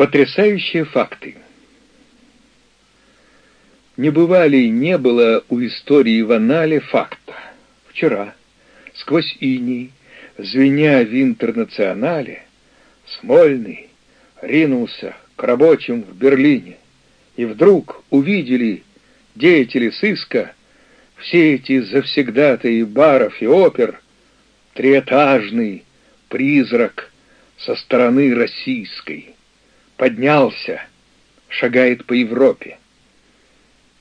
Потрясающие факты. Не бывали и не было у истории в анале факта. Вчера, сквозь иней, звеня в интернационале, Смольный ринулся к рабочим в Берлине, и вдруг увидели деятели сыска все эти завсегдатые баров и опер, триэтажный призрак со стороны российской поднялся, шагает по Европе.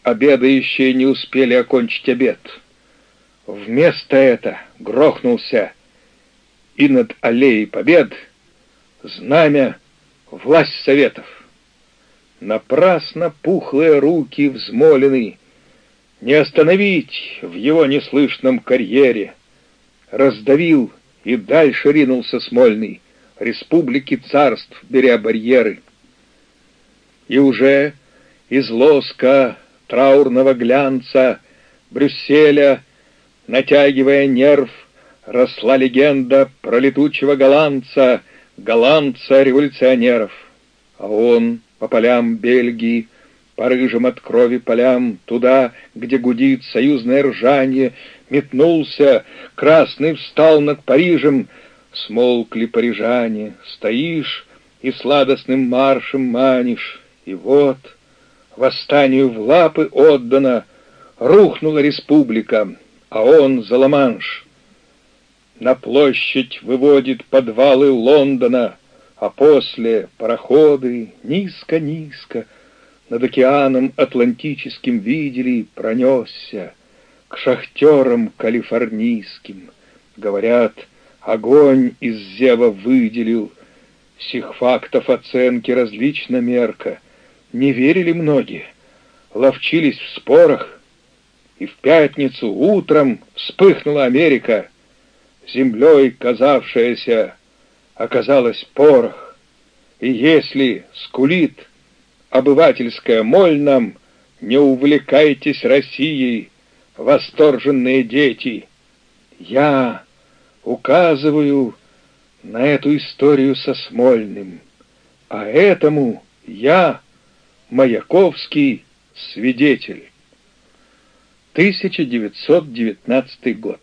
Обедающие не успели окончить обед. Вместо это грохнулся и над аллеей побед знамя власть советов. Напрасно пухлые руки взмолены, не остановить в его неслышном карьере. Раздавил и дальше ринулся Смольный, республики царств, беря барьеры и уже из лоска траурного глянца Брюсселя, натягивая нерв, росла легенда про летучего голландца, голландца революционеров. А он по полям Бельгии, по рыжим от крови полям, туда, где гудит союзное ржание, метнулся, красный встал над Парижем, смолкли парижане, стоишь и сладостным маршем манишь, и вот, восстанию в лапы отдана, рухнула республика, а он за Ла-Манш. На площадь выводит подвалы Лондона, а после пароходы низко-низко над океаном Атлантическим видели пронесся к шахтерам калифорнийским. Говорят, огонь из зева выделил, сих фактов оценки различно мерка — не верили многие, ловчились в спорах, и в пятницу утром вспыхнула Америка, землей казавшаяся оказалась порох, и если скулит обывательская моль нам, не увлекайтесь Россией, восторженные дети. Я указываю на эту историю со Смольным, а этому я Маяковский свидетель. 1919 год.